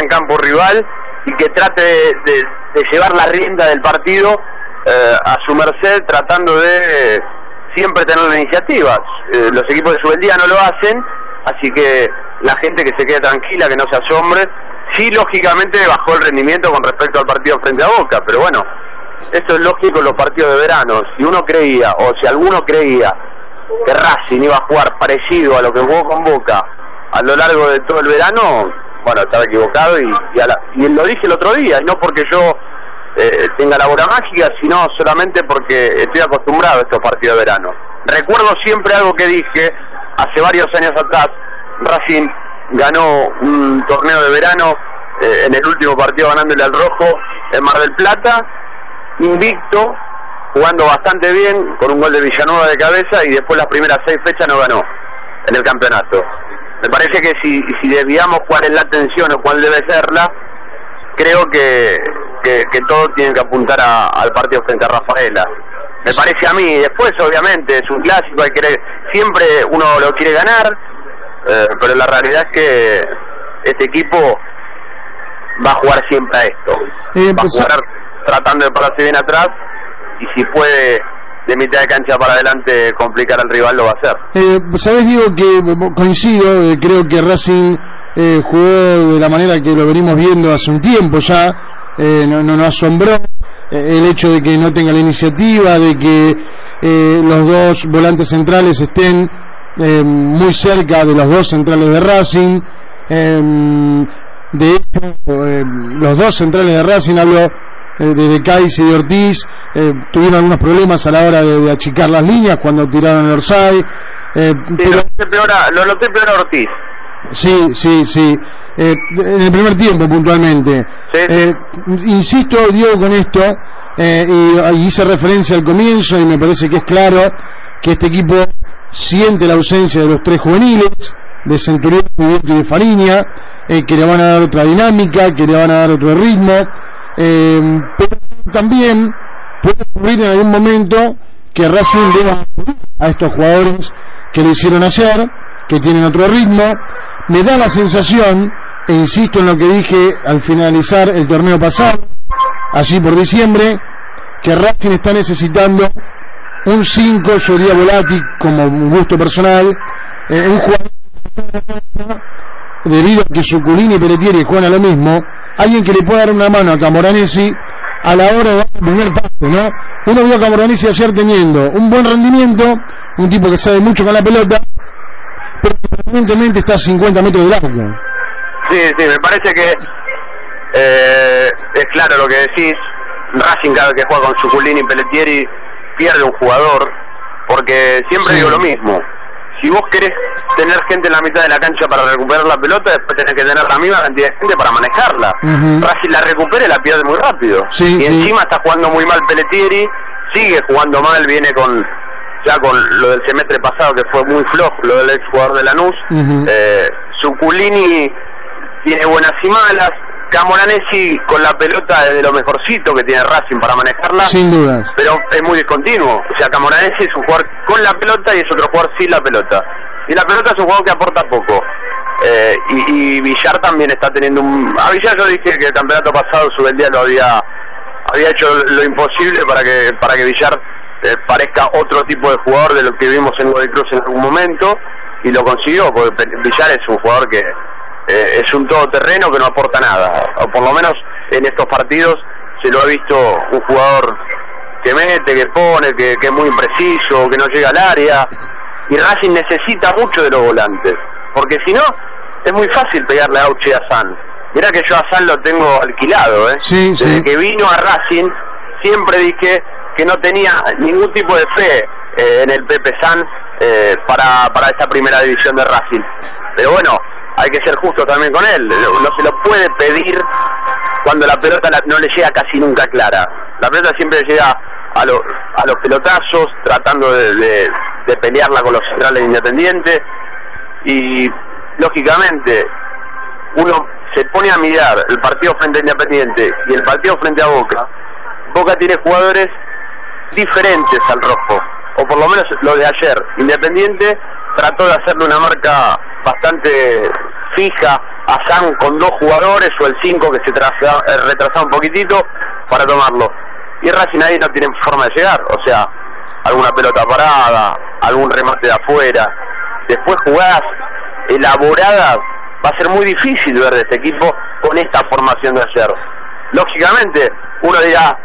en campo rival y que trate de, llevar la rienda del partido eh, a su merced, tratando de siempre tener la iniciativa. Eh, los equipos de Subeldía no lo hacen, así que la gente que se quede tranquila, que no se asombre. Sí, lógicamente bajó el rendimiento con respecto al partido frente a Boca, pero bueno, esto es lógico en los partidos de verano. Si uno creía, o si alguno creía, que Racing iba a jugar parecido a lo que jugó con Boca a lo largo de todo el verano, bueno, estaba equivocado y, y, lo dije el otro día, no porque yo eh, tenga la bola mágica, sino solamente porque estoy acostumbrado a estos partidos de verano. Recuerdo siempre algo que dije hace varios años atrás, Racing ganó un torneo de verano eh, en el último partido ganándole al Rojo en Mar del Plata, invicto, jugando bastante bien, con un gol de Villanueva de cabeza y después las primeras seis fechas no ganó en el campeonato. Me parece que si, si desviamos cuál es la atención o cuál debe serla, creo que, que, todos tienen que apuntar al partido frente a Rafaela. Me parece a mí, después obviamente es un clásico, hay que, siempre uno lo quiere ganar, eh, pero la realidad es que este equipo va a jugar siempre a esto. Eh, va a pues, jugar tratando de pararse bien atrás y si puede de mitad de cancha para adelante complicar al rival lo va a hacer. Eh, Sabes, digo que coincido, eh, creo que Racing eh, jugó de la manera que lo venimos viendo hace un tiempo ya, eh, no, no, asombró el hecho de que no tenga la iniciativa, de que los dos volantes centrales estén muy cerca de los dos centrales de Racing. de hecho, los dos centrales de Racing, hablo de, de Caiz y de Ortiz, eh, tuvieron algunos problemas a la hora de, achicar las líneas cuando tiraron el Orsay. Eh, pero... lo, noté peor, a Ortiz. Sí, sí, sí. Eh, en el primer tiempo, puntualmente. Eh, insisto, Diego, con esto, y, hice referencia al comienzo, y me parece que es claro que este equipo siente la ausencia de los tres juveniles, de Centurión, y de Fariña, que le van a dar otra dinámica, que le van a dar otro ritmo. Pero también puede ocurrir en algún momento que Racing deba a estos jugadores que lo hicieron ayer, que tienen otro ritmo. Me da la sensación, e insisto en lo que dije al finalizar el torneo pasado, allí por diciembre, que Racing está necesitando un 5, yo Volati como un gusto personal, eh, un jugador debido a que Suculini y Pelletieri juegan a lo mismo, alguien que le pueda dar una mano a Camoranesi a la hora de dar el primer paso, ¿no? Uno vio a Camoranesi ayer teniendo un buen rendimiento, un tipo que sabe mucho con la pelota, pero evidentemente está a 50 metros del arco. Sí, sí, me parece que eh, es claro lo que decís. Racing cada vez que juega con Suculini y Pelletieri pierde un jugador, porque siempre digo lo mismo si vos querés tener gente en la mitad de la cancha para recuperar la pelota, después tenés que tener la misma cantidad de gente para manejarla. Uh la recupera y la pierde muy rápido. y encima está jugando muy mal Pelletieri, sigue jugando mal, viene con ya con lo del semestre pasado que fue muy flojo, lo del ex jugador de Lanús. Uh eh, tiene buenas y malas, Camoranesi con la pelota es de lo mejorcito que tiene Racing para manejarla. Sin dudas. Pero es muy discontinuo. O sea, Camoranesi es un jugador con la pelota y es otro jugador sin la pelota. Y la pelota es un jugador que aporta poco. Eh, y, Villar también está teniendo un... A Villar yo dije que el campeonato pasado su día lo había había hecho lo imposible para que para que Villar eh, parezca otro tipo de jugador de lo que vimos en Godoy Cruz en algún momento y lo consiguió porque Villar es un jugador que eh, es un todoterreno que no aporta nada, o por lo menos en estos partidos se lo ha visto un jugador que mete, que pone, que, es muy impreciso, que no llega al área, y Racing necesita mucho de los volantes, porque si no, es muy fácil pegarle a Auche a San. Mirá que yo a San lo tengo alquilado, ¿eh? Desde que vino a Racing, siempre dije que no tenía ningún tipo de fe eh, en el Pepe San eh, para, para esta primera división de Racing. Pero bueno, hay que ser justo también con él. No se lo puede pedir cuando la pelota no le llega casi nunca clara. La pelota siempre llega a, a los pelotazos, tratando de, pelearla con los centrales independientes. Y lógicamente, uno se pone a mirar el partido frente a Independiente y el partido frente a Boca. Boca tiene jugadores diferentes al rojo, o por lo menos lo de ayer. Independiente trató de hacerle una marca bastante fija a San con dos jugadores o el 5 que se trasa, eh, retrasa un poquitito para tomarlo. Y Racing ahí no tiene forma de llegar, o sea, alguna pelota parada, algún remate de afuera. Después jugadas elaboradas, va a ser muy difícil ver de este equipo con esta formación de ayer. Lógicamente, uno dirá,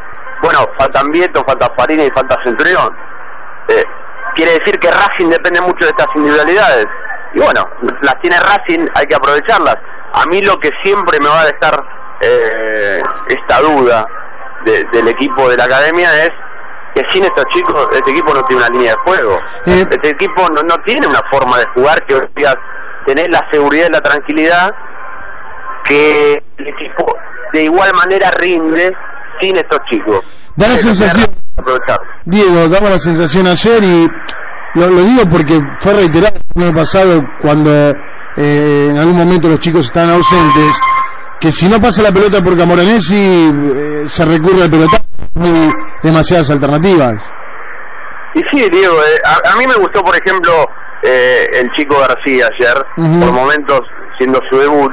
bueno, faltan Vieto, falta Farina y falta Centurión. Eh, quiere decir que Racing depende mucho de estas individualidades. Y bueno, las tiene Racing, hay que aprovecharlas. A mí lo que siempre me va a dejar eh, esta duda del equipo de la academia es que sin estos chicos, este equipo no tiene una línea de juego. Eh, este equipo no, no tiene una forma de jugar que digas, tener la seguridad y la tranquilidad que el equipo de igual manera rinde sin estos chicos. Da la sensación, Diego, daba la sensación ayer y lo, digo porque fue reiterado el año pasado cuando eh, en algún momento los chicos están ausentes, que si no pasa la pelota por Camoranesi eh, se recurre al pelotazo, hay demasiadas alternativas. Y sí, Diego, eh, a, mí me gustó, por ejemplo, el chico García ayer, por momentos siendo su debut,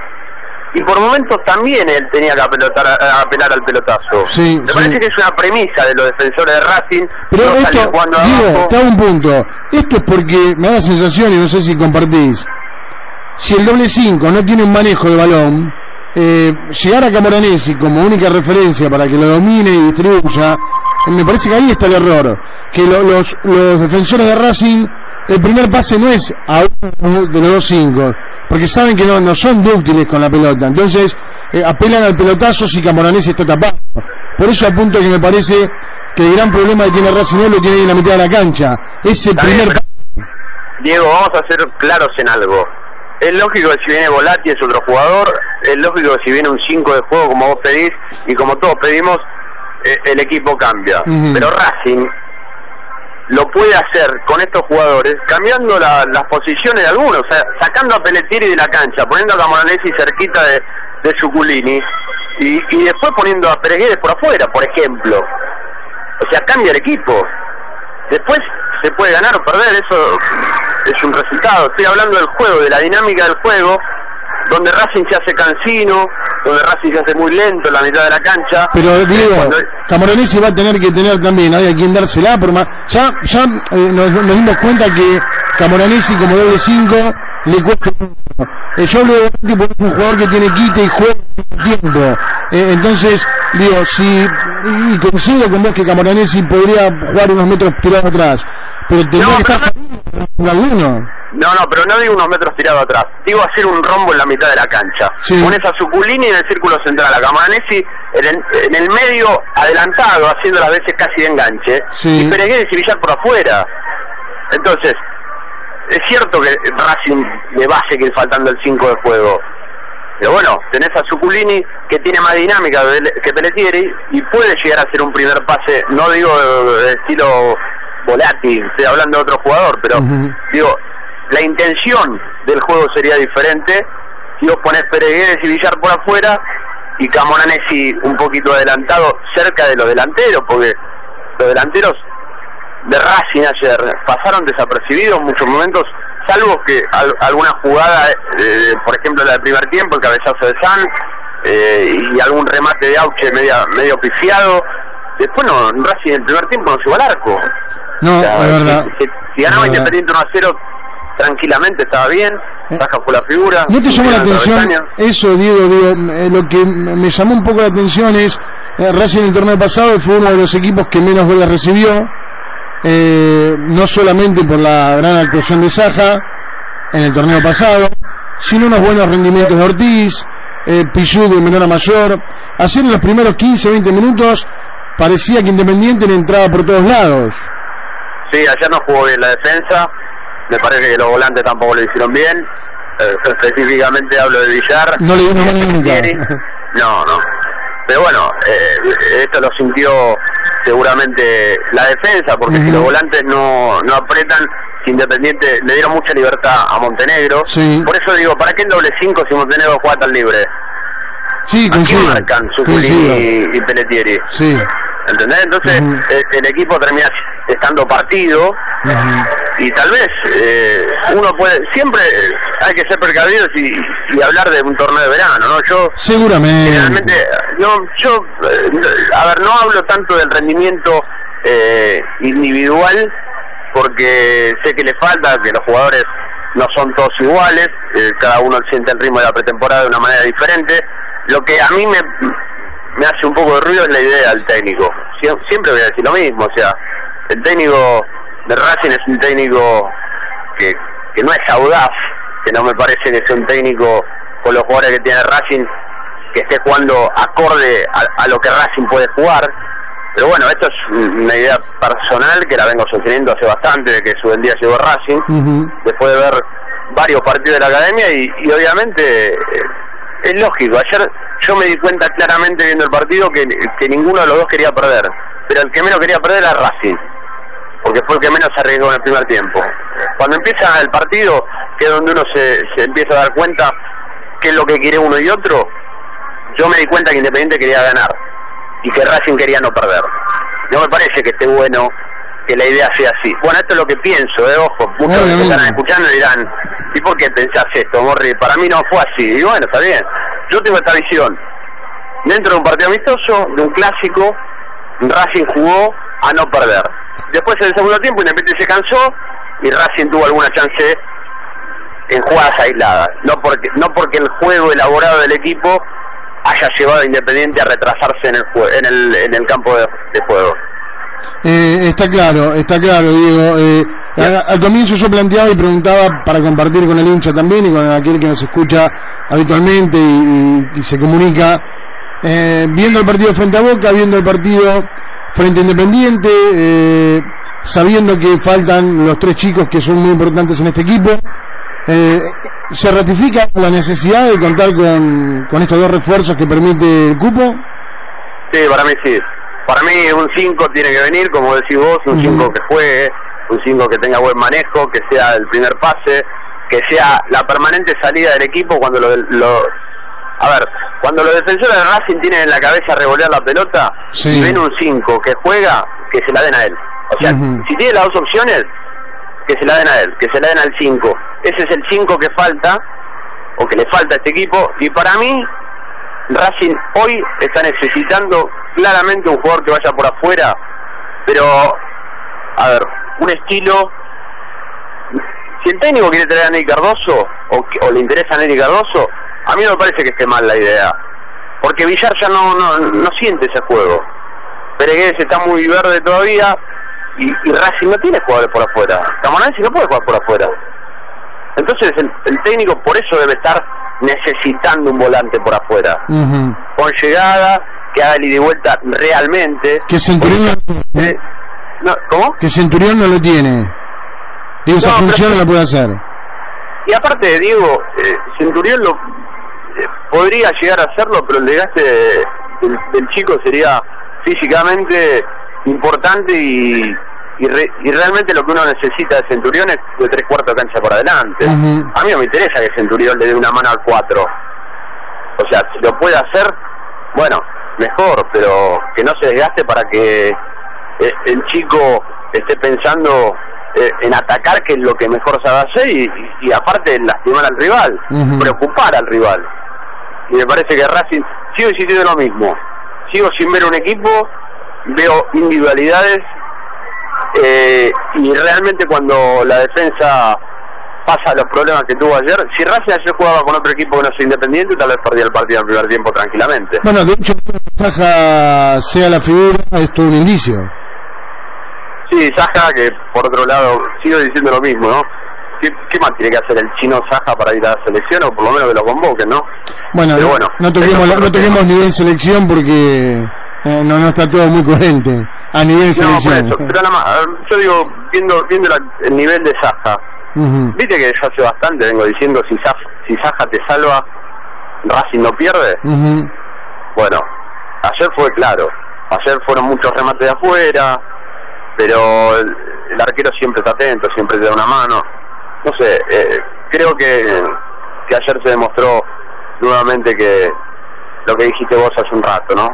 y por momentos también él tenía que apelotar, apelar al pelotazo. Sí, Me parece que es una premisa de los defensores de Racing. Pero esto, digo, está un punto. Esto es porque me da la sensación, y no sé si compartís, si el doble 5 no tiene un manejo de balón, eh, llegar a Camoranesi como única referencia para que lo domine y distribuya, me parece que ahí está el error. Que los, los defensores de Racing, el primer pase no es a uno de los dos cinco porque saben que no, no son dúctiles con la pelota. Entonces eh, apelan al pelotazo si Camoranesi está tapado. Por eso apunto que me parece que el gran problema que tiene Racing lo tiene en la mitad de la cancha. Ese primer... Diego, vamos a ser claros en algo. Es lógico que si viene Volati es otro jugador, es lógico que si viene un 5 de juego como vos pedís y como todos pedimos, eh, el equipo cambia. Pero Racing lo puede hacer con estos jugadores, cambiando las posiciones de algunos, o sea, sacando a Pelletieri de la cancha, poniendo a Camoranesi cerquita de, de Suculini y, y después poniendo a Pereguedes por afuera, por ejemplo. O sea, cambia el equipo. Después se puede ganar o perder, eso es un resultado. Estoy hablando del juego, de la dinámica del juego, donde Racing se hace cansino, donde Racing se hace muy lento en la mitad de la cancha. Pero digo, Camoranesi va a tener que tener también, hay a quien dársela, por más. Ya, ya eh, nos, dimos cuenta que Camoranesi como doble 5 le cuesta eh, yo hablo de tipo, un jugador que tiene quite y juega tiempo eh, entonces digo si y coincido con vos que Camoranesi podría jugar unos metros tirados atrás pero tendría que estar alguno no, no, pero no digo unos metros tirados atrás. Digo hacer un rombo en la mitad de la cancha. Pones a Suculini en el círculo central, a Camanesi en el, en el medio adelantado, haciendo las veces casi de enganche. Y Peregués y Villar por afuera. Entonces, es cierto que Racing le va a seguir faltando el 5 de juego. Pero bueno, tenés a Suculini que tiene más dinámica que Pelletieri y puede llegar a hacer un primer pase, no digo de estilo volátil, estoy hablando de otro jugador, pero digo, la intención del juego sería diferente si vos pones Pereguedes y Villar por afuera y Camoranesi un poquito adelantado cerca de los delanteros, porque los delanteros de Racing ayer pasaron desapercibidos en muchos momentos, salvo que alguna jugada, eh, por ejemplo la del primer tiempo, el cabezazo de San, eh, y algún remate de Auche medio, medio pifiado. Después no, Racing en el primer tiempo no se al arco. No, verdad. Si, ganaba Independiente 1 a 0, tranquilamente estaba bien, baja por la figura. ¿No te llamó la atención eso, Diego? Digo, eh, lo que me llamó un poco la atención es, eh, Racing en el torneo pasado fue uno de los equipos que menos goles recibió, eh, no solamente por la gran actuación de Saja en el torneo pasado, sino unos buenos rendimientos de Ortiz, eh, de menor a mayor. Ayer en los primeros 15, 20 minutos parecía que Independiente le entraba por todos lados. Sí, ayer no jugó bien la defensa, me parece que los volantes tampoco lo hicieron bien. Eh, específicamente hablo de Villar. No le No, no. Pero bueno, eh, esto lo sintió seguramente la defensa, porque si los volantes no, no apretan, Independiente le dieron mucha libertad a Montenegro. Por eso digo, ¿para qué en doble 5 si Montenegro juega tan libre? Sí, coincido. marcan y, y Pelletieri? Sí. ¿Entendés? Entonces el, equipo termina estando partido y tal vez eh, uno puede, siempre hay que ser precavidos y, hablar de un torneo de verano, ¿no? Yo seguramente, yo, yo, eh, a ver, no hablo tanto del rendimiento eh, individual porque sé que le falta, que los jugadores no son todos iguales, cada uno siente el ritmo de la pretemporada de una manera diferente. Lo que a mí me, me hace un poco de ruido es la idea del técnico. Siempre voy a decir lo mismo, o sea, el técnico de Racing es un técnico que, que no es audaz, que no me parece que sea un técnico con los jugadores que tiene Racing que esté jugando acorde a, lo que Racing puede jugar. Pero bueno, esto es una idea personal que la vengo sosteniendo hace bastante, de que su día llegó Racing, después de ver varios partidos de la academia y, obviamente eh, es lógico. Ayer yo me di cuenta claramente viendo el partido que, que ninguno de los dos quería perder, pero el que menos quería perder era Racing porque fue el que menos se arriesgó en el primer tiempo. Cuando empieza el partido, que es donde uno se, empieza a dar cuenta qué es lo que quiere uno y otro, yo me di cuenta que Independiente quería ganar y que Racing quería no perder. No me parece que esté bueno que la idea sea así. Bueno, esto es lo que pienso, ¿eh? ojo, muchos que están escuchando dirán, ¿y por qué pensás esto, Morri? Para mí no fue así. Y bueno, está bien. Yo tengo esta visión. Dentro de un partido amistoso, de un clásico, Racing jugó a no perder. Después en el segundo tiempo Independiente se cansó y Racing tuvo alguna chance en jugadas aisladas. No porque, no porque el juego elaborado del equipo haya llevado a Independiente a retrasarse en el, en el, en el campo de, juego. Eh, está claro, está claro, Diego. Eh, al, comienzo yo planteaba y preguntaba para compartir con el hincha también y con aquel que nos escucha habitualmente y, se comunica, eh, viendo el partido frente a Boca, viendo el partido frente Independiente, eh, sabiendo que faltan los tres chicos que son muy importantes en este equipo. Eh, ¿Se ratifica la necesidad de contar con, con estos dos refuerzos que permite el cupo? Sí, para mí sí. Para mí un 5 tiene que venir, como decís vos, un 5 que juegue, un 5 que tenga buen manejo, que sea el primer pase, que sea la permanente salida del equipo cuando lo, lo a ver, cuando los defensores de Racing tienen en la cabeza revolear la pelota y ven un 5 que juega, que se la den a él. O sea, si tiene las dos opciones, que se la den a él, que se la den al 5. Ese es el 5 que falta, o que le falta a este equipo, y para mí, Racing hoy está necesitando claramente un jugador que vaya por afuera, pero, a ver, un estilo... Si el técnico quiere traer a Ney Cardoso, o, le interesa a Ney Cardoso, a mí no me parece que esté mal la idea. Porque Villar ya no, no, siente ese juego. Peregués está muy verde todavía y, Racing no tiene jugadores por afuera. Camonense no puede jugar por afuera. Entonces el, técnico por eso debe estar necesitando un volante por afuera. Con llegada, que haga el ida y vuelta realmente. Que Centurión eh, no, ¿Cómo? Que Centurión no lo tiene. Digo, esa función no la puede hacer. Y aparte, Diego, eh, Centurión lo, podría llegar a hacerlo, pero el desgaste del, chico sería físicamente importante y, y, realmente lo que uno necesita de Centurión es de tres cuartos de cancha por adelante. A mí no me interesa que Centurión le dé una mano al cuatro. O sea, si lo puede hacer, bueno, mejor, pero que no se desgaste para que eh, el chico esté pensando eh, en atacar, que es lo que mejor sabe hacer, y, y aparte lastimar al rival, preocupar al rival y me parece que Racing sigo insistiendo lo mismo. Sigo sin ver un equipo, veo individualidades eh, y realmente cuando la defensa pasa los problemas que tuvo ayer, si Racing ayer jugaba con otro equipo que no sea independiente, tal vez perdía el partido en el primer tiempo tranquilamente. Bueno, de hecho, que Saja sea la figura es todo un indicio. Sí, Saja, que por otro lado, sigo diciendo lo mismo, ¿no? ¿qué, más tiene que hacer el chino Saja para ir a la selección o por lo menos que lo convoquen, no? Bueno, no, toquemos, no nivel selección porque eh, no, no está todo muy coherente a nivel selección. pero nada más, yo digo, viendo, viendo el nivel de Saja, viste que yo hace bastante vengo diciendo si Saja, si Saja te salva, Racing no pierde. Bueno, ayer fue claro, ayer fueron muchos remates de afuera, pero el arquero siempre está atento, siempre te da una mano no sé, eh, creo que, que ayer se demostró nuevamente que lo que dijiste vos hace un rato, ¿no?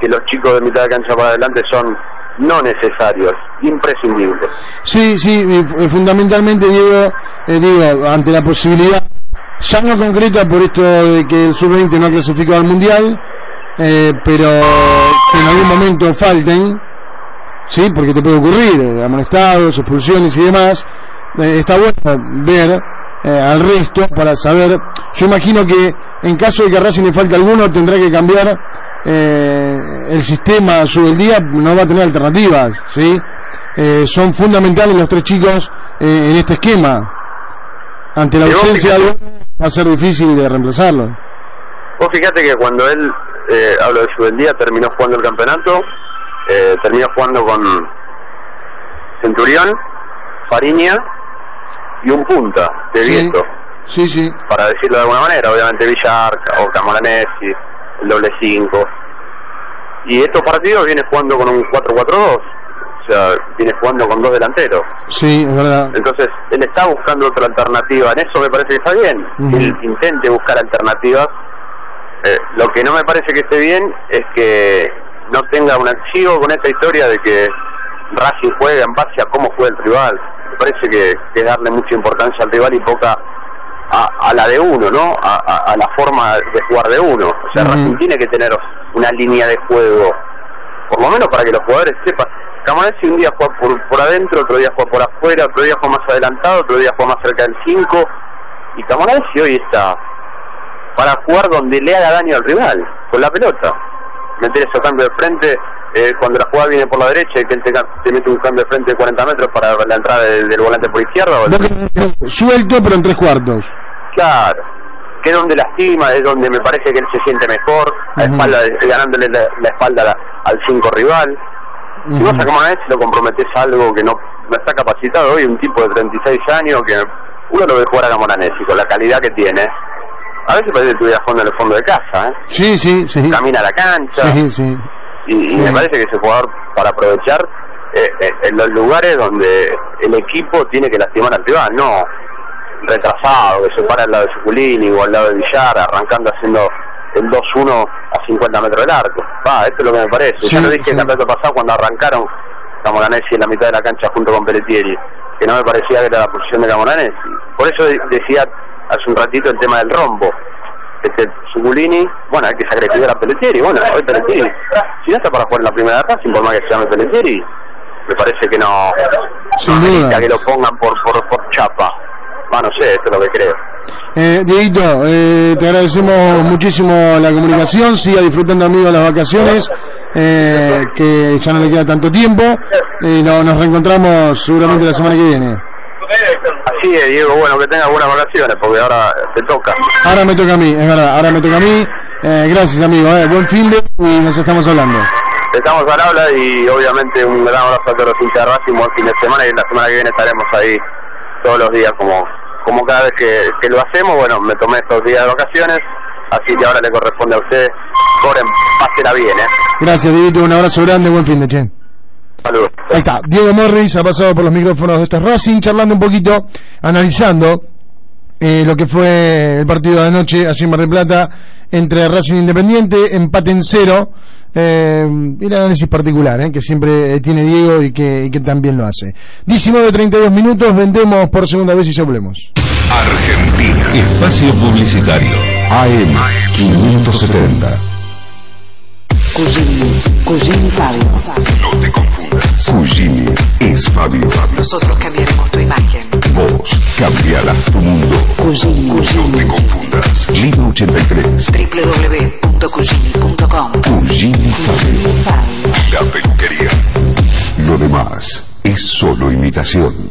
Que los chicos de mitad de cancha para adelante son no necesarios, imprescindibles. Sí, sí, fundamentalmente Diego, eh, digo, ante la posibilidad, ya no concreta por esto de que el sub-20 no ha clasificado al Mundial, eh, pero que en algún momento falten, sí, porque te puede ocurrir, eh, amonestados, expulsiones y demás, está bueno ver al resto para saber, yo imagino que en caso de que a Racing le falte alguno tendrá que cambiar eh, el sistema sobre el día no va a tener alternativas, ¿sí? Eh, son fundamentales los tres chicos eh, en este esquema. Ante la ausencia de alguno va a ser difícil de reemplazarlo. Vos fíjate que cuando él, hablo de su día, terminó jugando el campeonato, terminó jugando con Centurión, Fariña y un punta de viento. Sí, sí. Para decirlo de alguna manera, obviamente Villar o Camoranesi doble 5. Y estos partidos viene jugando con un 4-4-2, o sea, viene jugando con dos delanteros. Sí, es verdad. Entonces, él está buscando otra alternativa, en eso me parece que está bien, él intente buscar alternativas. Eh, lo que no me parece que esté bien es que no tenga un archivo con esta historia de que Racing juega en base a cómo juega el rival. Me parece que, que es darle mucha importancia al rival y poca a, la de uno, ¿no? A, la forma de jugar de uno. O sea, Racing tiene que tener una línea de juego, por lo menos para que los jugadores sepan. si un día juega por, por adentro, otro día juega por afuera, otro día juega más adelantado, otro día juega más cerca del 5. Y si hoy está para jugar donde le haga daño al rival, con la pelota. Meter ese cambio de frente, eh, cuando la jugada viene por la derecha y que él te, mete un cambio de frente de 40 metros para la entrada del, volante por izquierda. ¿o Suelto, pero en tres cuartos. Claro, que es donde lastima, es donde me parece que él se siente mejor, a espalda, ganándole la, espalda al 5 rival. Si vos a lo comprometes algo que no, no está capacitado hoy, un tipo de 36 años que uno lo ve jugar a Camoranesi con la calidad que tiene. A veces parece que estuviera jugando en el fondo de casa, ¿eh? Sí, sí, sí. Camina a la cancha. Sí, sí. Y, me parece que ese jugador, para aprovechar eh, eh, en los lugares donde el equipo tiene que lastimar al rival, no retrasado, que se para al lado de Suculini o al lado de Villar, arrancando haciendo el 2-1 a 50 metros del arco. Va, esto es lo que me parece. ya lo dije el campeonato pasado cuando arrancaron Camoranesi en la mitad de la cancha junto con Pelletieri, que no me parecía que era la posición de Camoranesi. Por eso decía hace un ratito el tema del rombo. Este Suculini, bueno, hay que sacrificar a Pelletieri, bueno, hoy Pelletieri, si no está para jugar en la primera sin por más que se llame Pelletieri, me parece que no, no que lo pongan por, por, por chapa no sé, esto es lo que creo. Eh, Dieguito, eh, te agradecemos muchísimo la comunicación, siga disfrutando amigo las vacaciones, eh, que ya no le queda tanto tiempo, y nos reencontramos seguramente la semana que viene. Así es, Diego, bueno, que tenga buenas vacaciones, porque ahora te toca. Ahora me toca a mí, es verdad, ahora me toca a mí. Eh, gracias, amigo, buen fin de y nos estamos hablando. Estamos al habla y obviamente un gran abrazo a todos los hinchas de buen fin de semana y la semana que viene estaremos ahí todos los días como como cada vez que, lo hacemos, bueno, me tomé estos días de vacaciones, así que ahora le corresponde a usted, corren, pásela bien, ¿eh? Gracias, Dieguito, un abrazo grande, buen fin de che. Saludos. Ahí está, Diego Morris ha pasado por los micrófonos de este Racing, charlando un poquito, analizando eh, lo que fue el partido de anoche allí en Mar del Plata entre Racing Independiente, empate en cero, eh, el análisis particular eh, que siempre tiene Diego y que, también lo hace. 19.32 minutos, vendemos por segunda vez y ya volvemos. Argentina. Espacio Publicitario. AM 570. Cugini. Cugini Fabio. No te Cugini es Fabio. Nosotros cambiaremos tu imagen. Vos cambiarás tu mundo. Cugini. No te confundas. Lima 83. www.cugini.com. Cugini Fabio. La peluquería. Lo demás es solo imitación.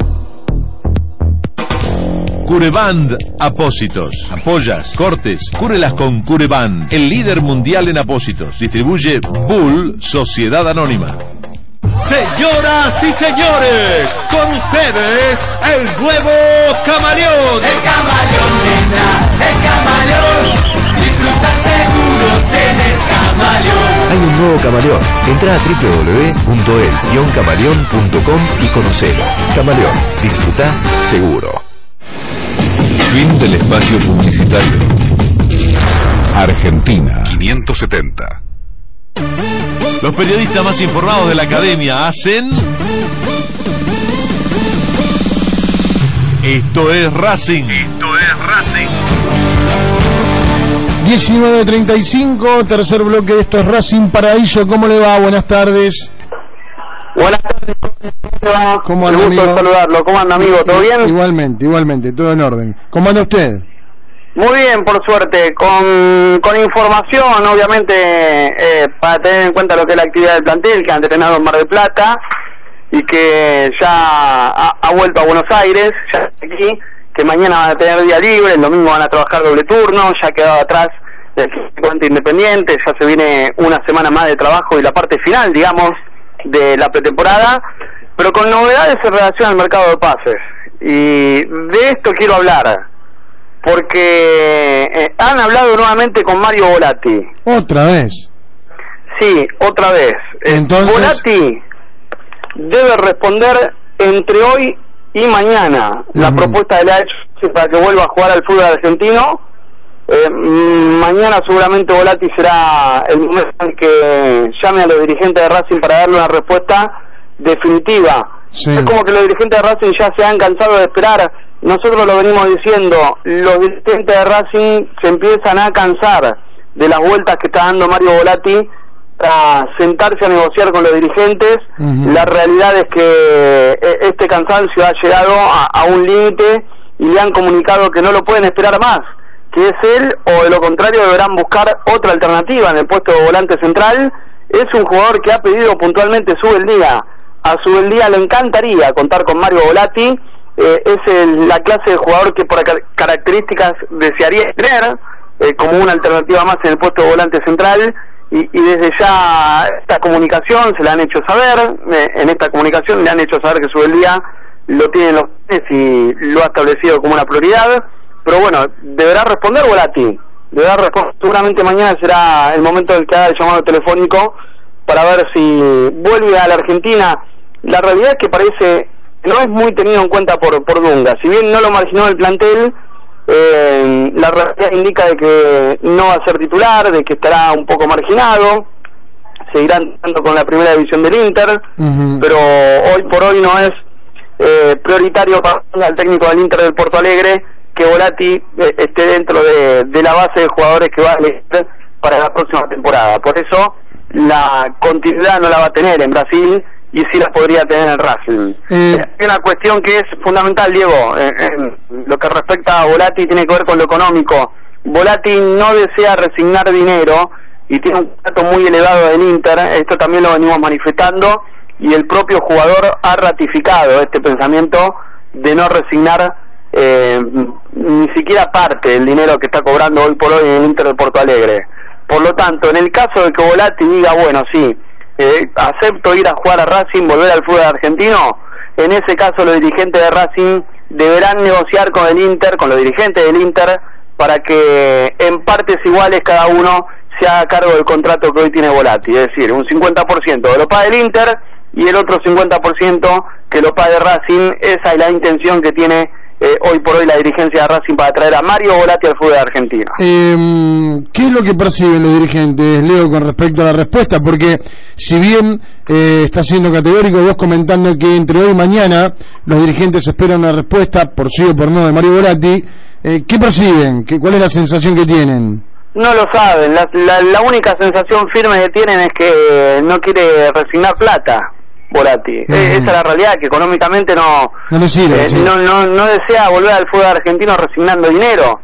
Cureband Apósitos. Apoyas, cortes, cúrelas con Cureband, el líder mundial en apósitos. Distribuye Bull Sociedad Anónima. Señoras y señores, con ustedes el nuevo camaleón. El camaleón, nena, el camaleón. Disfruta seguro, tenés camaleón. Hay un nuevo camaleón. Entra a www.el-camaleón.com y conocelo. Camaleón, disfruta seguro. Fin del espacio publicitario. Argentina 570. Los periodistas más informados de la academia hacen. Esto es Racing. Esto es Racing. 19.35, tercer bloque de esto es Racing Paraíso. ¿Cómo le va? Buenas tardes. Buenas tardes, ¿Cómo Un anda, gusto amigo? saludarlo. ¿Cómo anda, amigo? ¿Todo bien? Igualmente, igualmente, todo en orden. ¿Cómo anda usted? Muy bien, por suerte, con, con información, obviamente, eh, para tener en cuenta lo que es la actividad del plantel, que ha entrenado en Mar del Plata y que ya ha, ha vuelto a Buenos Aires, ya está aquí, que mañana van a tener día libre, el domingo van a trabajar doble turno, ya ha quedado atrás del cuenta independiente, ya se viene una semana más de trabajo y la parte final, digamos, de la pretemporada, pero con novedades en relación al mercado de pases. Y de esto quiero hablar porque eh, han hablado nuevamente con Mario Volati. Otra vez. Sí, otra vez. Eh, Entonces- Volati debe responder entre hoy y mañana la Ujú. propuesta de la hecho para que vuelva a jugar al fútbol argentino. Eh, mm, mañana seguramente Volati será el momento en que llame a los dirigentes de Racing para darle una respuesta definitiva. Sí. Es como que los dirigentes de Racing ya se han cansado de esperar. Nosotros lo venimos diciendo, los dirigentes de Racing se empiezan a cansar de las vueltas que está dando Mario Volati para sentarse a negociar con los dirigentes. La realidad es que eh, este cansancio ha llegado a, a un límite y le han comunicado que no lo pueden esperar más, que es él o de lo contrario deberán buscar otra alternativa en el puesto de volante central. Es un jugador que ha pedido puntualmente su día. A su día le encantaría contar con Mario Volati. Eh, es el- la clase de jugador que por car- características desearía tener eh, como una alternativa más en el puesto de volante central. Y, y desde ya esta comunicación se la han hecho saber, eh, en esta comunicación le han hecho saber que su día lo tienen los y lo ha establecido como una prioridad, pero bueno, deberá responder Volati, deberá responder, seguramente mañana será el momento en que haga el llamado telefónico para ver si vuelve a la Argentina. La realidad es que parece no es muy tenido en cuenta por, por Dunga, si bien no lo marginó el plantel, eh, la realidad indica de que no va a ser titular, de que estará un poco marginado, seguirán tanto con la primera división del Inter, pero hoy por hoy no es eh, prioritario para el técnico del Inter del Porto Alegre que Volati eh, esté dentro de, de la base de jugadores que va a elegir para la próxima temporada. Por eso la continuidad no la va a tener en Brasil y sí la podría tener en Racing. Eh. Hay una cuestión que es fundamental, Diego, en, en lo que respecta a Volati tiene que ver con lo económico. Volati no desea resignar dinero y tiene un contrato muy elevado del Inter, esto también lo venimos manifestando y el propio jugador ha ratificado este pensamiento de no resignar eh, ni siquiera parte del dinero que está cobrando hoy por hoy en el Inter de Porto Alegre. Por lo tanto, en el caso de que Volati diga, bueno, sí, eh, acepto ir a jugar a Racing, volver al fútbol argentino, en ese caso los dirigentes de Racing deberán negociar con el Inter, con los dirigentes del Inter, para que en partes iguales cada uno se haga cargo del contrato que hoy tiene Volati, es decir, un 50% de lo paga el Inter y el otro 50% que lo pague Racing, esa es la intención que tiene eh, hoy por hoy la dirigencia de Racing para traer a Mario Volati al fútbol argentino. Eh, ¿Qué es lo que perciben los dirigentes, Leo, con respecto a la respuesta? Porque si bien eh, está siendo categórico, vos comentando que entre hoy y mañana los dirigentes esperan una respuesta, por sí o por no, de Mario Volati, eh, ¿qué perciben? ¿Qué, ¿Cuál es la sensación que tienen? No lo saben, la, la, la única sensación firme que tienen es que no quiere resignar plata. Volati. Eh, Esa es la realidad, que económicamente no, No le sirve. eh, sí. no, no, no desea volver al fútbol argentino resignando dinero.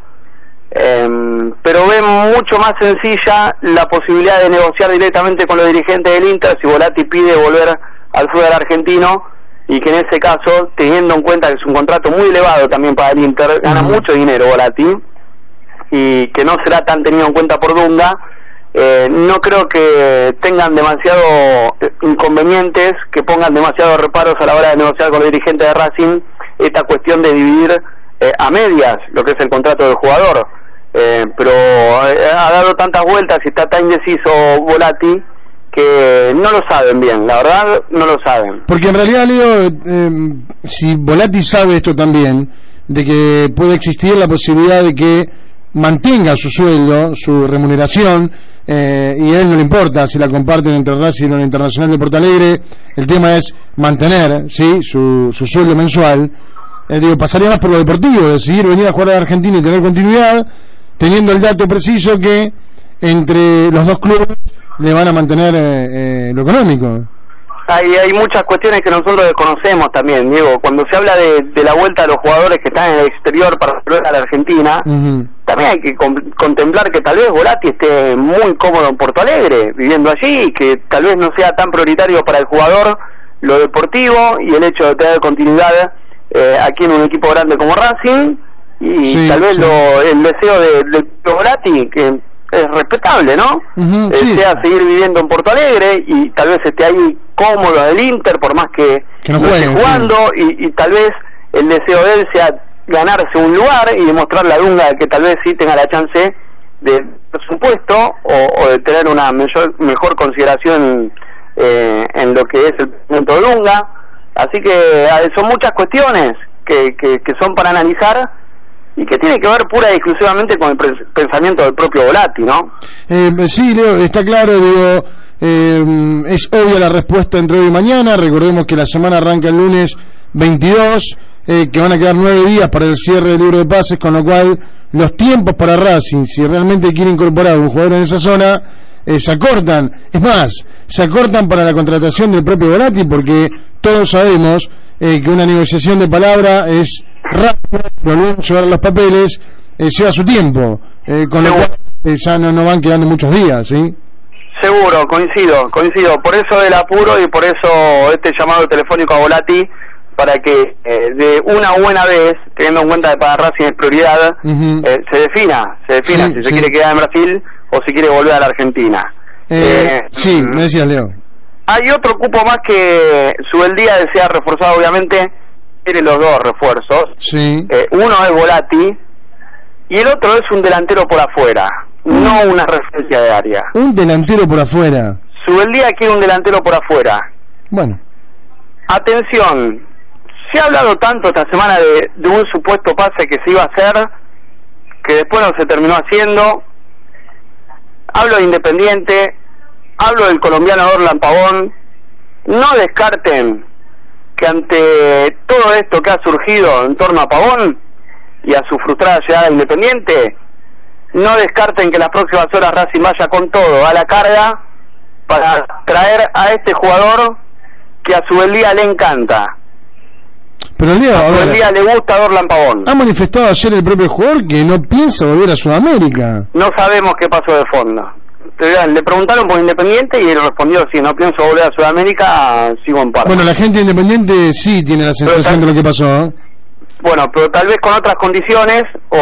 Em, pero ven mucho más sencilla la posibilidad de negociar directamente con los dirigentes del Inter si Volati pide volver al fútbol argentino y que en ese caso, teniendo en cuenta que es un contrato muy elevado también para el Inter, gana mucho dinero Volati y que no será tan tenido en cuenta por Dunga, eh, no creo que tengan demasiado eh, inconvenientes, que pongan demasiados reparos a la hora de negociar con los dirigentes de Racing esta cuestión de dividir eh, a medias lo que es el contrato del jugador. Eh, pero eh, ha dado tantas vueltas y está tan indeciso Volati que no lo saben bien, la verdad no lo saben. Porque en realidad, Leo, eh, si Volati sabe esto también, de que puede existir la posibilidad de que mantenga su sueldo, su remuneración, eh, y a él no le importa si la comparten entre Racing o el Internacional de Porto Alegre, el tema es mantener ¿sí? su, su sueldo mensual. Eh, digo, pasaría más por lo deportivo, decidir venir a jugar a Argentina y tener continuidad, teniendo el dato preciso que entre los dos clubes le van a mantener eh, eh, lo económico. Hay, hay muchas cuestiones que nosotros desconocemos también, Diego. Cuando se habla de, de la vuelta de los jugadores que están en el exterior para volver a la Argentina, también hay que con- contemplar que tal vez Volati esté muy cómodo en Porto Alegre, viviendo allí, y que tal vez no sea tan prioritario para el jugador lo deportivo y el hecho de tener continuidad eh, aquí en un equipo grande como Racing, y Sí, tal vez sí. lo, el deseo de, de Volati, que es respetable, ¿no? Ujú, Eh, sí. sea seguir viviendo en Porto Alegre y tal vez esté ahí cómodo del Inter, por más que, Que no no esté jugando, y, y tal vez el deseo de él sea ganarse un lugar y demostrarle a Dunga que tal vez sí tenga la chance de su puesto o, o de tener una mejor, mejor consideración eh, en lo que es el momento de Dunga. Así que eh, son muchas cuestiones que, que, que son para analizar y que tienen que ver pura y exclusivamente con el pensamiento del propio Volati, ¿no? Eh, sí, Leo, está claro, digo, eh, es obvia la respuesta entre hoy y mañana, recordemos que la semana arranca el lunes 22, eh, que van a quedar nueve días para el cierre del libro de pases, con lo cual los tiempos para Racing, si realmente quiere incorporar un jugador en esa zona, eh, se acortan, es más, se acortan para la contratación del propio Volati, porque todos sabemos eh, que una negociación de palabra es rápida, volver a llevar los papeles, eh, lleva su tiempo, eh, con lo Seguro. cual eh, ya no, no van quedando muchos días, ¿sí? Seguro, coincido, coincido. Por eso el apuro y por eso este llamado telefónico a Volati para que eh, de una buena vez, teniendo en cuenta que para Racing es prioridad, eh, se defina, se defina Sí, si sí. se quiere quedar en Brasil o si quiere volver a la Argentina. Eh, sí, me decías, Leo. Hay otro cupo más que Subeldía desea reforzar, obviamente, tiene los dos refuerzos. Sí. Eh, uno es Volati y el otro es un delantero por afuera, no una referencia de área. Un delantero por afuera. Subeldía quiere un delantero por afuera. Bueno, Atención, se ha hablado tanto esta semana de, de un supuesto pase que se iba a hacer, que después no se terminó haciendo. Hablo de Independiente, hablo del colombiano Orlan Pavón. No descarten que ante todo esto que ha surgido en torno a Pavón y a su frustrada llegada Independiente, no descarten que las próximas horas Racing vaya con todo a la carga para traer a este jugador que a su día le encanta. pero a ver, día le gusta a Dorlan Pavón. ha manifestado ayer el propio jugador que no piensa volver a Sudamérica. No sabemos qué pasó de fondo. Le preguntaron por Independiente y él respondió, si no pienso volver a Sudamérica, sigo en paro. Bueno, la gente independiente sí tiene la sensación tal- de lo que pasó. ¿eh? Bueno, pero tal vez con otras condiciones, o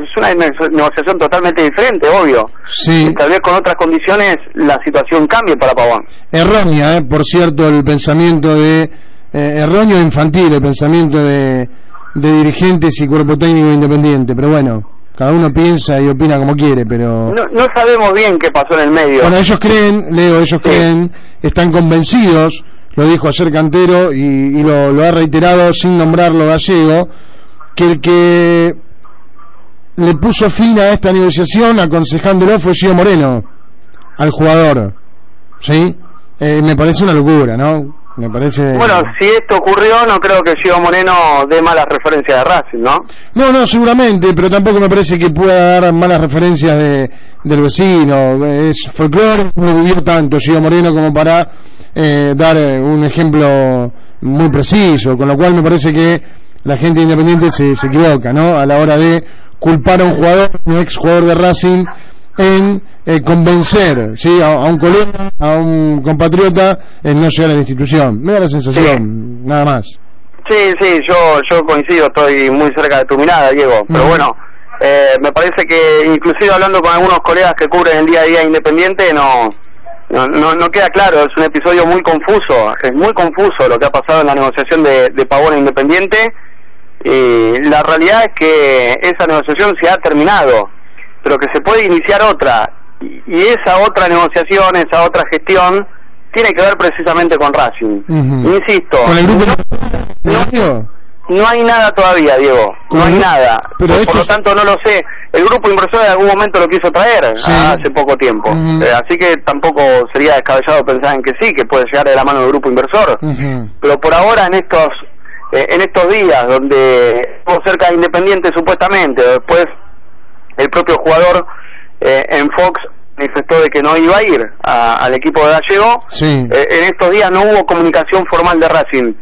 es una ne- negociación totalmente diferente, obvio. Sí. Tal vez con otras condiciones la situación cambie para Pavón. Errónea, ¿eh? por cierto, el pensamiento de... eh, erróneo e infantil el pensamiento de, de dirigentes y cuerpo técnico independiente. Pero bueno, cada uno piensa y opina como quiere, pero... No, no sabemos bien qué pasó en el medio. Bueno, ellos creen, Leo, ellos Sí. creen, están convencidos, lo dijo ayer Cantero y, y lo, lo ha reiterado sin nombrarlo gallego, que el que le puso fin a esta negociación aconsejándolo fue Gio Moreno al jugador. ¿Sí? Eh, me parece una locura, ¿no? Me parece. Bueno, si esto ocurrió, no creo que Gio Moreno dé malas referencias de Racing, ¿no? No, no, seguramente, pero tampoco me parece que pueda dar malas referencias de, del vecino. Es folclore, no vivió tanto Gio Moreno como para eh, dar eh, un ejemplo muy preciso, con lo cual me parece que la gente independiente se, se equivoca, ¿no? A la hora de culpar a un jugador, un ex jugador de Racing, en eh, convencer ¿sí? a, a un colega, a un compatriota, en no llegar a la institución. Me da la sensación, nada más. Sí, sí, yo, yo coincido, estoy muy cerca de tu mirada, Diego. Pero bueno, eh, me parece que inclusive hablando con algunos colegas que cubren el día a día independiente, no, no, no, no queda claro, es un episodio muy confuso, es muy confuso lo que ha pasado en la negociación de, de Pavón e Independiente. Y la realidad es que esa negociación se ha terminado, pero que se puede iniciar otra. Y, y esa otra negociación, esa otra gestión, tiene que ver precisamente con Racing. Insisto, ¿Con el grupo? no- no hay nada todavía, Diego. No hay nada. Pero por, lo tanto, no lo sé. El grupo inversor en algún momento lo quiso traer Sí. hace poco tiempo. Eh, así que tampoco sería descabellado pensar en que sí, que puede llegar de la mano del grupo inversor. Pero por ahora, en estos eh, en estos días, donde estuvo cerca de Independiente supuestamente, después el propio jugador eh, en Fox manifestó de que no iba a ir a- al equipo de Gallego. Sí. Eh, en estos días no hubo comunicación formal de Racing,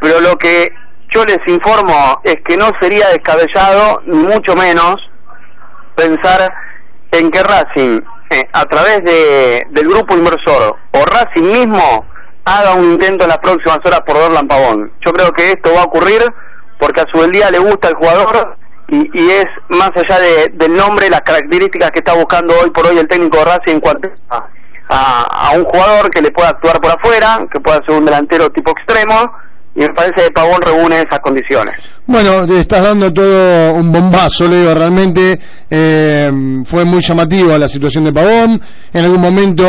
pero lo que yo les informo es que no sería descabellado, ni mucho menos, pensar en que Racing, eh, a través de, del grupo inversor o Racing mismo, haga un intento en las próximas horas por Dorlan Pavón. Yo creo que esto va a ocurrir porque a su día le gusta el jugador y, y es más allá de- del nombre, las características que está buscando hoy por hoy el técnico de Racing en cuanto a, a- a un jugador que le pueda actuar por afuera, que pueda ser un delantero tipo extremo, y me parece que Pavón reúne esas condiciones. Bueno, le estás dando todo un bombazo, Leo, realmente eh, fue muy llamativa la situación de Pavón, en algún momento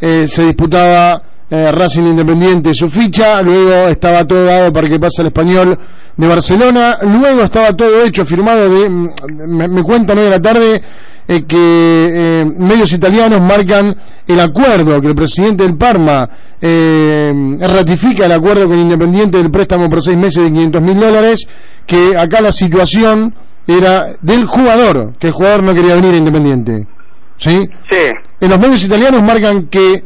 eh, se disputaba eh, Racing Independiente su ficha, luego estaba todo dado para que pase al español de Barcelona, luego estaba todo hecho, firmado de, mm, me, me cuentan hoy de la tarde eh, que eh, medios italianos marcan el acuerdo, que el presidente del Parma eh, ratifica el acuerdo con Independiente del préstamo por seis meses de 500 mil dólares, que acá la situación era del jugador, que el jugador no quería venir a Independiente. ¿Sí? Sí, En los medios italianos marcan que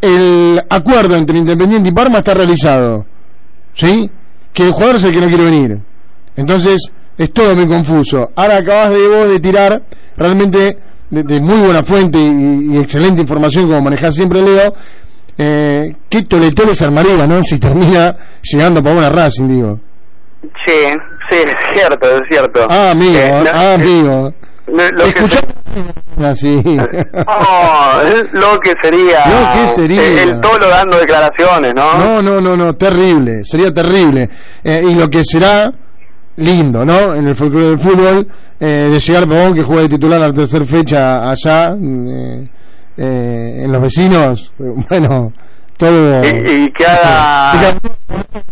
el acuerdo entre Independiente y Parma está realizado. ¿Sí? Que el jugador es el que no quiere venir. Entonces, es todo muy confuso. Ahora acabas de vos de tirar realmente de, de muy buena fuente y, y excelente información como manejás siempre Leo. Eh, qué toletole se armaría, ¿no? Si termina llegando para una Racing, digo. sí, sí, es cierto, es cierto. Ah, amigo, Eh, no, ah, amigo. Eh, lo que. Así. No, es lo que sería. Lo que sería. El, el tolo dando declaraciones, ¿no? No, no, no, no, terrible, sería terrible. Eh, y lo que será lindo, ¿no? En el folclore del fútbol, eh, de llegar Pavón que juega de titular a la tercera fecha allá, eh, eh, en los vecinos, eh, bueno, todo. Y, y que haga.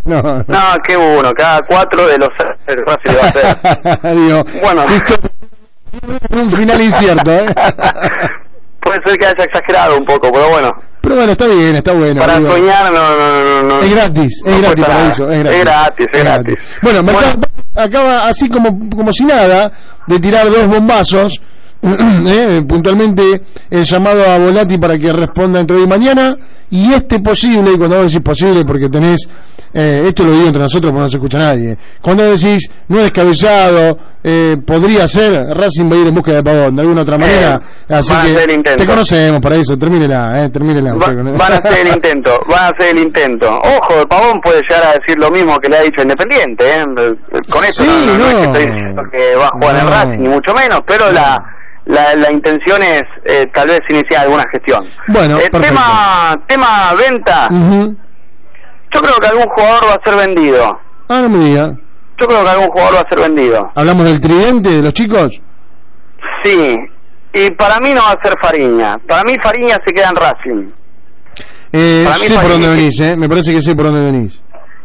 No, no. No, qué bueno, cada cuatro de los lo va a hacer. Digo, Bueno. Un final incierto, ¿eh? Puede ser que haya exagerado un poco, pero bueno. Pero bueno, está bien, está bueno. Para digo. soñar, no, no, no, no. Es gratis, es no gratis para eso, es gratis. Es gratis, es gratis. Bueno, Mercado acaba así como, como si nada de tirar dos bombazos. eh, puntualmente el llamado a Volati para que responda entre hoy y mañana y este posible, y cuando vos decís posible porque tenés, eh, esto lo digo entre nosotros porque no se escucha nadie, cuando decís no es descabellado, eh, podría ser, Racing va a ir en busca de Pavón de alguna otra manera, así van a hacer el que intento. te conocemos para eso, termínela, eh, termínela. Va- van a hacer el intento, van a hacer el intento. Ojo, Pavón puede llegar a decir lo mismo que le ha dicho Independiente, ¿eh? Con eso Sí, no, no, no es que estoy diciendo que va a jugar en No. Racing, ni mucho menos, pero la, la, la intención es eh, tal vez iniciar alguna gestión. Bueno, Eh, tema, tema venta, yo creo que algún jugador va a ser vendido. Ah, no me diga. Yo creo que algún jugador va a ser vendido. ¿Hablamos del tridente de los chicos? Sí, y para mí no va a ser Fariña. Para mí Fariña se queda en Racing. Eh, Para mí sé por dónde venís, eh. Me parece que sé por dónde venís.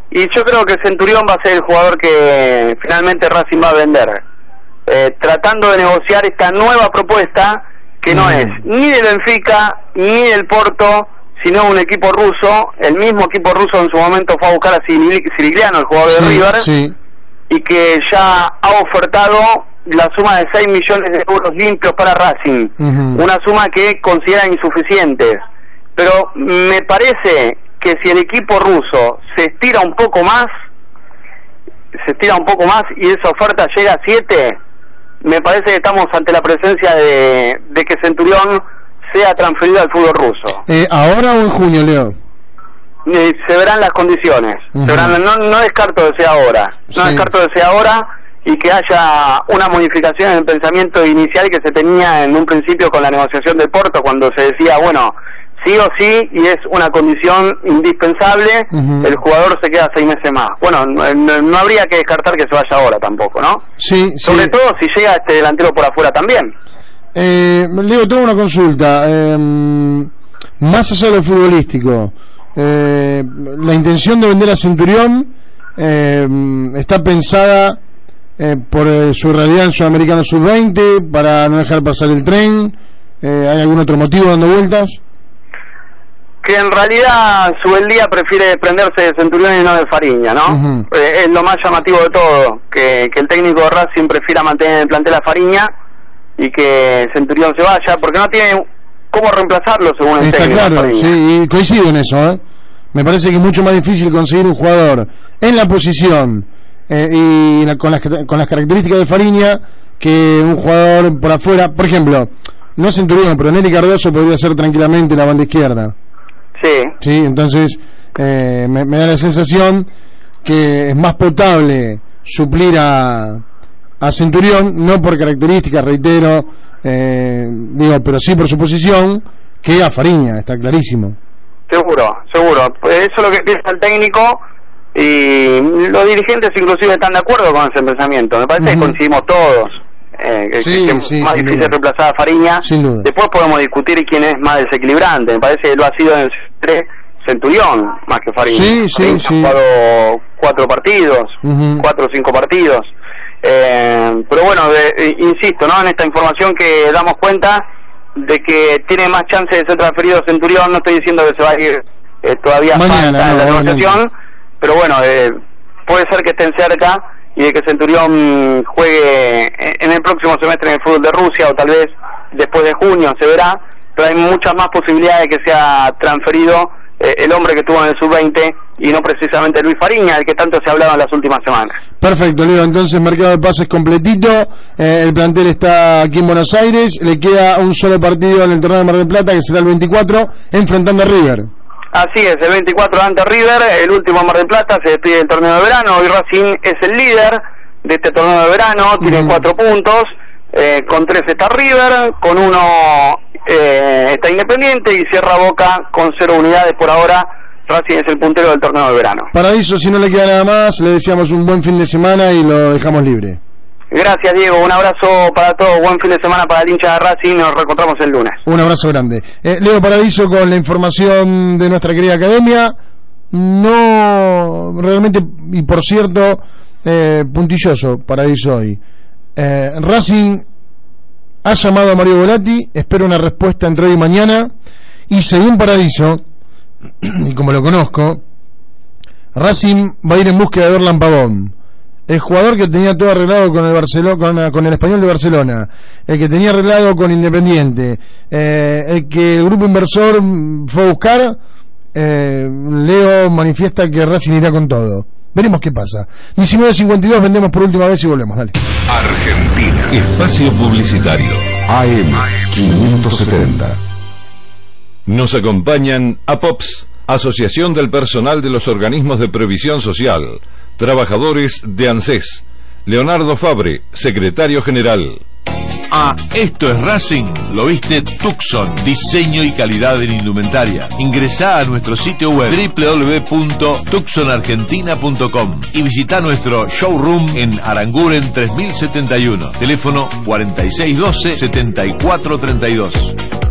Y yo creo que Centurión va a ser el jugador que finalmente Racing va a vender. Eh, tratando de negociar esta nueva propuesta que no Mm. es ni del Benfica ni del Porto, sino un equipo ruso. El mismo equipo ruso en su momento fue a buscar a Cirigliano, el jugador de River, sí. Y que ya ha ofertado la suma de 6 millones de euros limpios para Racing. Una suma que considera insuficiente. Pero me parece que si el equipo ruso se estira un poco más, se estira un poco más y esa oferta llega a 7, me parece que estamos ante la presencia de, de que Centurión sea transferido al fútbol ruso. Eh, ¿Ahora o en junio, Leo? Eh, se verán las condiciones. Se verán- no, no descarto sea ahora. No Sí. descarto sea ahora y que haya una modificación en el pensamiento inicial que se tenía en un principio con la negociación del Porto, cuando se decía, bueno, sí o sí, y es una condición indispensable, el jugador se queda seis meses más. Bueno, no, no- habría que descartar que se vaya ahora tampoco, ¿no? Sí, sí. Sobre todo si llega este delantero por afuera también. Eh, Leo, tengo una consulta. Eh, más allá de lo futbolístico, eh, la intención de vender a Centurión eh, está pensada eh, por eh, su realidad en Sudamericano Sub-20, para no dejar pasar el tren. Eh, ¿Hay algún otro motivo dando vueltas? que en realidad Subeldía prefiere desprenderse de Centurión y no de Fariña, ¿no? Eh, es lo más llamativo de todo, que, que el técnico de Racing prefiera mantener en el plantel a Fariña y que Centurión se vaya, porque no tiene cómo reemplazarlo según el Está técnico. claro, sí, y coincido en eso. ¿eh? Me parece que es mucho más difícil conseguir un jugador en la posición eh, y la- con, las, con las características de Fariña que un jugador por afuera. Por ejemplo, no Centurión, pero Nelly Cardoso podría ser tranquilamente la banda izquierda. Sí, Sí, entonces eh, me, me da la sensación que es más potable suplir a, a Centurión, no por características, reitero, eh, digo, pero sí por su posición, que a Fariña, está clarísimo. seguro, seguro. Pues eso es lo que piensa el técnico y los dirigentes inclusive están de acuerdo con ese pensamiento. Me parece que coincidimos todos. eh, que, Sí, que sí, más difícil duda. reemplazar a Fariña. Sin duda. Después podemos discutir quién es más desequilibrante. Me parece que lo ha sido en el tres Centurión más que Fariña. Sí, sí, Fariña sí. Ha jugado cuatro partidos, Ujú. cuatro o cinco partidos. Eh, pero bueno, de- eh, insisto, ¿no? En esta información que damos cuenta de que tiene más chance de ser transferido Centurión, no estoy diciendo que se va a ir eh, todavía Mañana, falta en la negociación, pero bueno, eh, puede ser que estén cerca y de que Centurión juegue en el próximo semestre en el fútbol de Rusia o tal vez después de junio, se verá, pero hay muchas más posibilidades de que sea transferido eh, el hombre que estuvo en el sub-20 y no precisamente Luis Fariña, del que tanto se ha hablado en las últimas semanas. Perfecto, Leo. Entonces, mercado de pases completito. Eh, el plantel está aquí en Buenos Aires. Le queda un solo partido en el torneo de Mar del Plata, que será el 24, enfrentando a River. Así es, el 24 ante River, el último Mar del Plata, se despide del torneo de verano. Hoy Racing es el líder de este torneo de verano, tiene cuatro puntos. eh, con tres está River, con uno eh, está Independiente y cierra Boca con cero unidades por ahora. Racing es el puntero del torneo de verano. Paradiso, si no le queda nada más, le deseamos un buen fin de semana y lo dejamos libre. Gracias Diego, un abrazo para todos, buen fin de semana para el hincha de Racing, nos reencontramos el lunes. Un abrazo grande. Eh, Leo Paradiso con la información de nuestra querida academia. No, realmente, y por cierto, eh, puntilloso Paradiso hoy. Eh, Racing ha llamado a Mario Volati, espero una respuesta entre hoy y mañana. Y según Paradiso, y como lo conozco, Racing va a ir en búsqueda de Orlan Pavón. El jugador que tenía todo arreglado con el Barcelona, con, el español de Barcelona, el que tenía arreglado con Independiente, eh, el que el grupo inversor fue a buscar, eh, Leo manifiesta que Racing irá con todo. Veremos qué pasa. 19.52 vendemos por última vez y volvemos, dale. Argentina. Espacio publicitario. AM 570. Nos acompañan APOPS, Asociación del Personal de los Organismos de Previsión Social, trabajadores de ANSES, Leonardo Fabre, secretario general. Ah, esto es Racing, lo viste Tucson, diseño y calidad en indumentaria. Ingresá a nuestro sitio web www.tucsonargentina.com y visita nuestro showroom en Aranguren 3071, teléfono 4612-7432.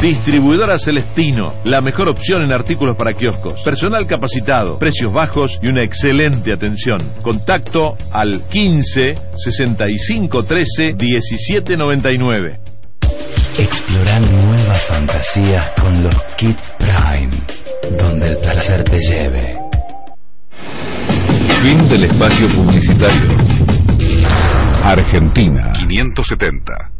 Distribuidora Celestino, la mejor opción en artículos para kioscos. Personal capacitado, precios bajos y una excelente atención. Contacto al 15 65 13 17 99. Explorar nuevas fantasías con los Kit Prime, donde el placer te lleve. Fin del espacio publicitario. Argentina 570.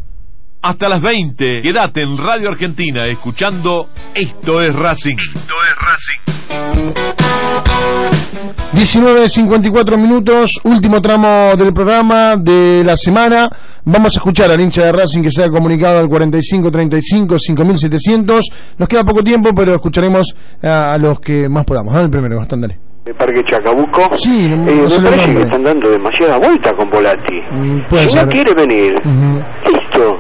Hasta las 20, quédate en Radio Argentina escuchando Esto es Racing. Esto es Racing. 19.54 minutos, último tramo del programa de la semana. Vamos a escuchar al hincha de Racing que se ha comunicado al 4535 5700. Nos queda poco tiempo, pero escucharemos a, los que más podamos. Dale primero, Gastón, dale. El Parque Chacabuco. Sí, no- Eh, no me el parece que están dando demasiada vuelta con Volati. Mm, si ser. no quiere venir, Ujú. listo.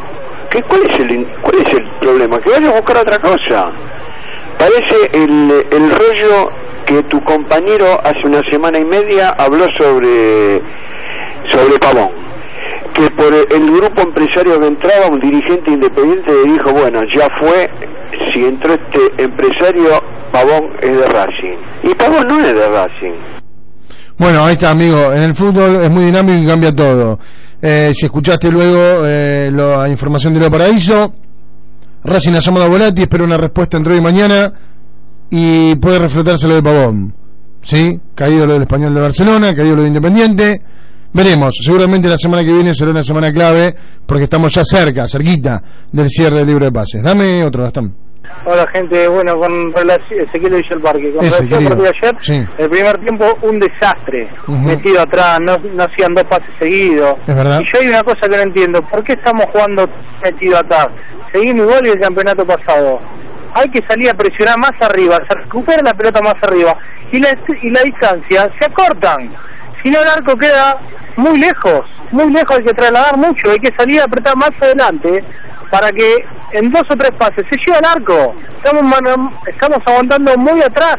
¿Qué, cuál, es el, ¿Cuál es el problema? Que vaya a buscar otra cosa. Parece el, el rollo que tu compañero hace una semana y media habló sobre, sobre Pavón. Que por el grupo empresario que entraba, un dirigente independiente le dijo, bueno, ya fue, si entró este empresario, Pavón es de Racing. Y Pavón no es de Racing. Bueno, ahí está, amigo. En el fútbol es muy dinámico y cambia todo. Eh, si escuchaste luego eh, la información de Lo Paraíso, Racing ha llamado a Volati, espera una respuesta entre hoy y mañana y puede reflotarse lo de Pavón. ¿Sí? Caído lo del Español de Barcelona, caído lo de Independiente. Veremos, seguramente la semana que viene será una semana clave porque estamos ya cerca, cerquita del cierre del libro de pases. Dame otro, Gastón. Hola gente, bueno, con relación, Ezequiel Villa el Parque, con Ese, relación al ayer, Sí. el primer tiempo un desastre, metido atrás, no, no hacían dos pases seguidos. Es verdad. Y yo hay una cosa que no entiendo, ¿por qué estamos jugando metido atrás? Seguimos igual que el campeonato pasado. Hay que salir a presionar más arriba, se recupera la pelota más arriba y la, y la distancia se acortan. Si no el arco queda muy lejos, muy lejos hay que trasladar mucho, hay que salir a apretar más adelante para que en dos o tres pases se lleve el arco. Estamos, estamos aguantando muy atrás.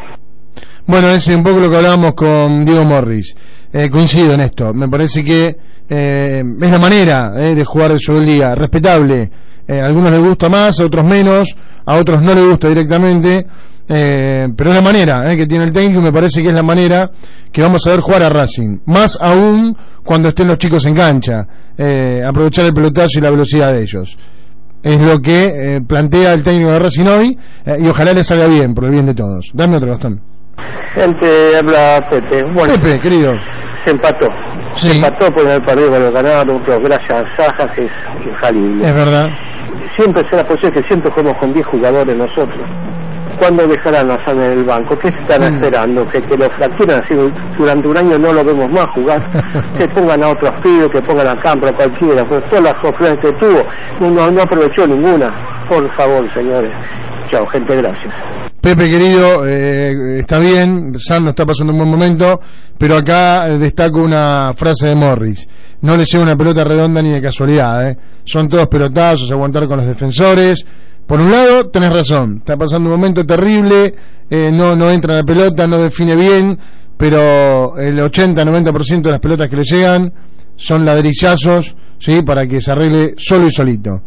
Bueno, es un poco lo que hablábamos con Diego Morris. Eh, coincido en esto. Me parece que eh, es la manera eh, de jugar el día, respetable. Eh, a algunos les gusta más, a otros menos, a otros no les gusta directamente. eh, pero es la manera eh, que tiene el técnico y me parece que es la manera que vamos a ver jugar a Racing. Más aún cuando estén los chicos en cancha. aprovechar el pelotazo y la velocidad de ellos. Es lo que eh, plantea el técnico de Racing hoy eh, y ojalá le salga bien, por el bien de todos. Dame otro bastón. Gente, habla Pepe. Bueno, Pepe, querido. se empató. Sí. Se empató por el partido con los ganaron, pero gracias a Sajas es infalible. Es verdad. Siempre será posible que siempre jugamos con 10 jugadores nosotros. ¿Cuándo dejarán a San en el banco? ¿Qué están Mm. esperando? ¿Que, que lo fracturen así durante un año no lo vemos más jugar? que pongan a otros pibes, que pongan a Campo, a cualquiera. Pues todas las opciones que tuvo, no, aprovechó ninguna. Por favor, señores. Chao, gente, gracias. Pepe, querido, eh, está bien, San no está pasando un buen momento, pero acá eh, destaco una frase de Morris. No le llega una pelota redonda ni de casualidad, ¿eh? Son todos pelotazos, aguantar con los defensores. Por un lado, tenés razón, está pasando un momento terrible, eh, no, no entra la pelota, no define bien, pero el 80-90% de las pelotas que le llegan son ladrillazos, ¿sí? Para que se arregle solo y solito.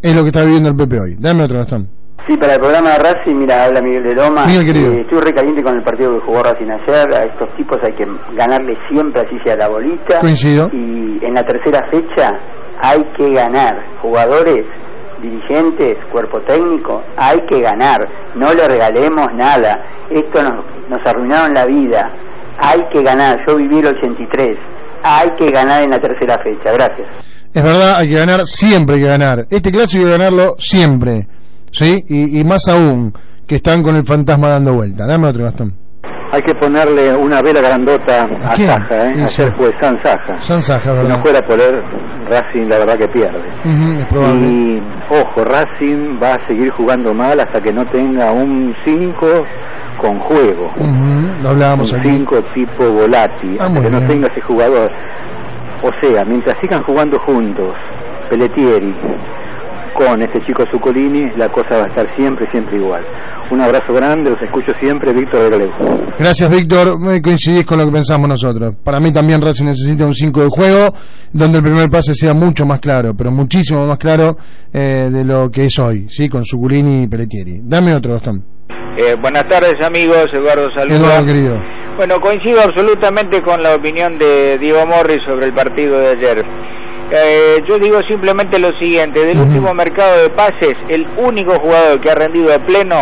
Es lo que está viviendo el Pepe hoy. Dame otro, Gastón. Sí, para el programa de Racing, mira, habla Miguel de Loma. Miguel, querido. Eh, estoy recaliente con el partido que jugó Racing ayer. A estos tipos hay que ganarle siempre, así sea la bolita. Coincido. Y en la tercera fecha hay que ganar. Jugadores, dirigentes, cuerpo técnico, hay que ganar. No le regalemos nada. Esto nos, arruinaron la vida. Hay que ganar. Yo viví el 83. Hay que ganar en la tercera fecha. Gracias. Es verdad, hay que ganar, siempre hay que ganar. Este clásico hay que ganarlo siempre, ¿sí? Y, y más aún, que están con el fantasma dando vuelta. Dame otro bastón. Hay que ponerle una vela grandota a, quién? Saja, ¿eh? Ayer fue San Saja. San Saja, Si no fuera por él, Racing la verdad que pierde. Y ojo, Racing va a seguir jugando mal hasta que no tenga un 5 con juego. Ujú, lo hablábamos un aquí. 5 tipo Volati, Ah, hasta que no bien. tenga ese jugador. O sea, mientras sigan jugando juntos, Pelletieri con este chico Zuccolini, la cosa va a estar siempre, siempre igual. Un abrazo grande, los escucho siempre, Víctor de Galevo. Gracias, Víctor. Me coincidís con lo que pensamos nosotros. Para mí también Racing necesita un 5 de juego, donde el primer pase sea mucho más claro, pero muchísimo más claro eh, de lo que es hoy, ¿sí? Con Suculini y Pelletieri. Dame otro, Gastón. Eh, buenas tardes amigos, Eduardo saluda. Eduardo, querido. Bueno, coincido absolutamente con la opinión de Diego Morris sobre el partido de ayer. Eh, yo digo simplemente lo siguiente, del último mercado de pases, el único jugador que ha rendido a pleno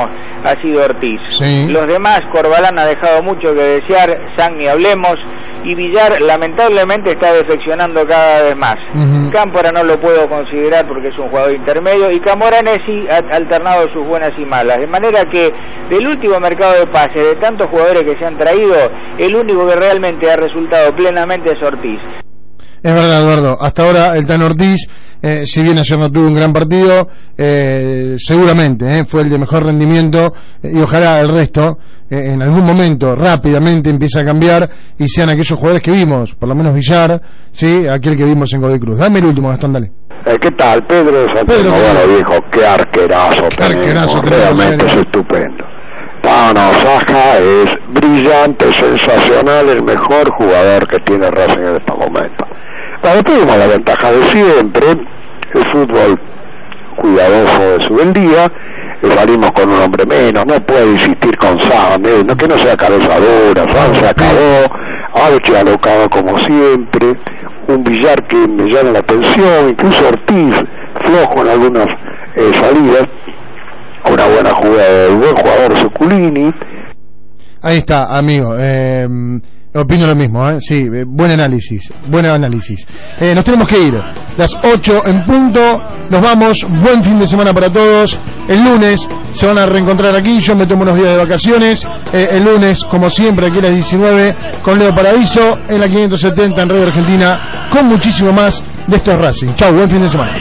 ha sido Ortiz. Sí. Los demás, Corbalán ha dejado mucho que desear, San ni hablemos, y Villar lamentablemente está defeccionando cada vez más. Ujú. Cámpora no lo puedo considerar porque es un jugador intermedio y Camoranesi ha alternado sus buenas y malas. De manera que del último mercado de pases, de tantos jugadores que se han traído, el único que realmente ha resultado plenamente es Ortiz. Es verdad, Eduardo. Hasta ahora el Tan Ortiz, eh, si bien ayer no tuvo un gran partido, eh, seguramente eh, fue el de mejor rendimiento eh, y ojalá el resto en algún momento rápidamente empiece a cambiar y sean aquellos jugadores que vimos, por lo menos Villar, sí, aquel que vimos en Godoy Cruz. Dame el último, Gastón, dale. ¿Qué tal? Pedro Pedro, querido. viejo, qué arquerazo arquerazo tenemos, tenemos, realmente es estupendo. Tano Saja es brillante, sensacional, el mejor jugador que tiene Racing en este momento. Bueno, tuvimos la ventaja de siempre, el fútbol cuidadoso de su del día, salimos con un hombre menos, no puede insistir con Sam, no, que no sea cabeza dura, Sam se acabó, Archie alocado como siempre, un billar que me llama la atención, incluso Ortiz, flojo en algunas eh, salidas, una buena jugada, un buen jugador Suculini, Ahí está, amigo. Eh, opino lo mismo, ¿eh? Sí, eh, buen análisis, buen análisis. Eh, nos tenemos que ir. Las 8 en punto, nos vamos. Buen fin de semana para todos. El lunes se van a reencontrar aquí. Yo me tomo unos días de vacaciones. Eh, el lunes, como siempre, aquí a las 19 con Leo Paradiso en la 570 en Radio Argentina con muchísimo más de estos Racing. Chau, buen fin de semana.